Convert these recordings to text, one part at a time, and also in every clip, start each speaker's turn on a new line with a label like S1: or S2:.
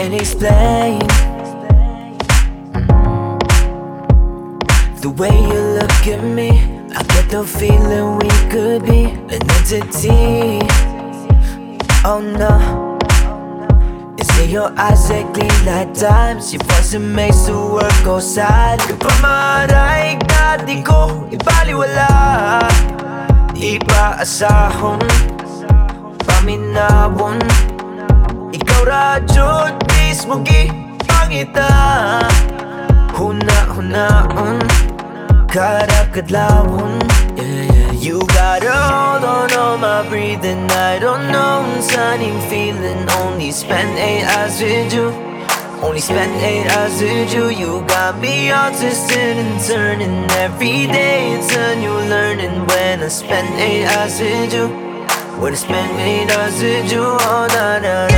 S1: can't explain. The way you look at me I get the feeling we could be an entity. Oh no. Is it your eyes that gleam like dimes. Your voice that makes the world go Kapag maaraig na di ko ibaliwala Ipaasahon Paminawon Ikaw radyo mismo gipangita Huna-hunaon um. Karakadlawon yeah, yeah. You got hold on all my breathing. I don't know sunny feeling. Only spend eight hours with you. Only spend eight hours with you. You got me all twisted and turning. Every day it's a new learning. When I spend eight hours with you. When I spend eight hours with you Oh na na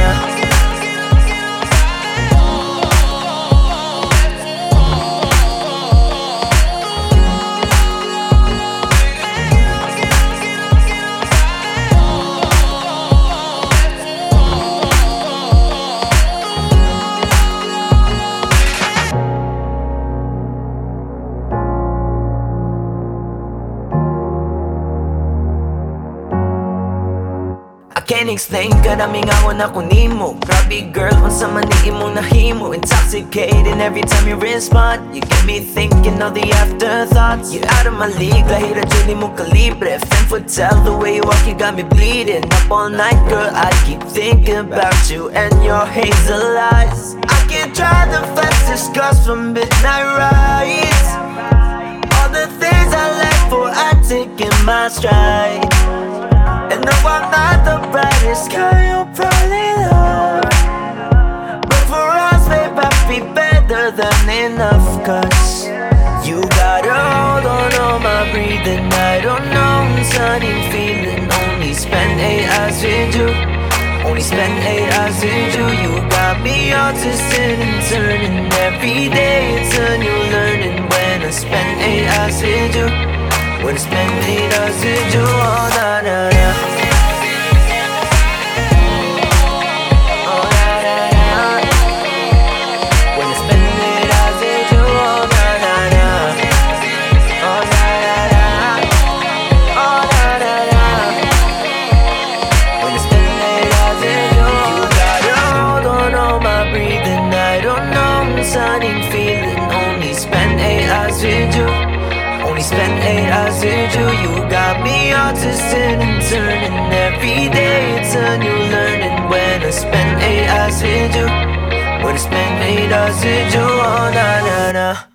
S1: na I can't explain Karaming ako na kunimo. Grabe girl, unsa man ni imong nahimo Intoxicating every time you respond You get me thinking all the afterthoughts. You're out of my league, lahir at yun mo kalibre Femme for tell the way you walk, you got me bleeding. Up all night girl, I keep thinking about you And your hazel eyes. I can drive the fastest cars from midnight rides. All the things I left for, I take in my stride brightest guy you'll probably love But for us, babe, I'd be better than enough Cause you got a hold on all my breathing. I don't know, sunny feeling. Only spend eight hours with you. Only spend eight hours with you. You got me all twisted and turning. Every day it's a new learning. When I spend eight hours with you. When I spend eight hours with you, oh na na na know, sunny feeling. Only spend eight hours with you. Only spend eight hours with you. You got me all twisted and turning. Every day it's a new learning. When I spend eight hours with you. When I spend eight hours with you Oh na na na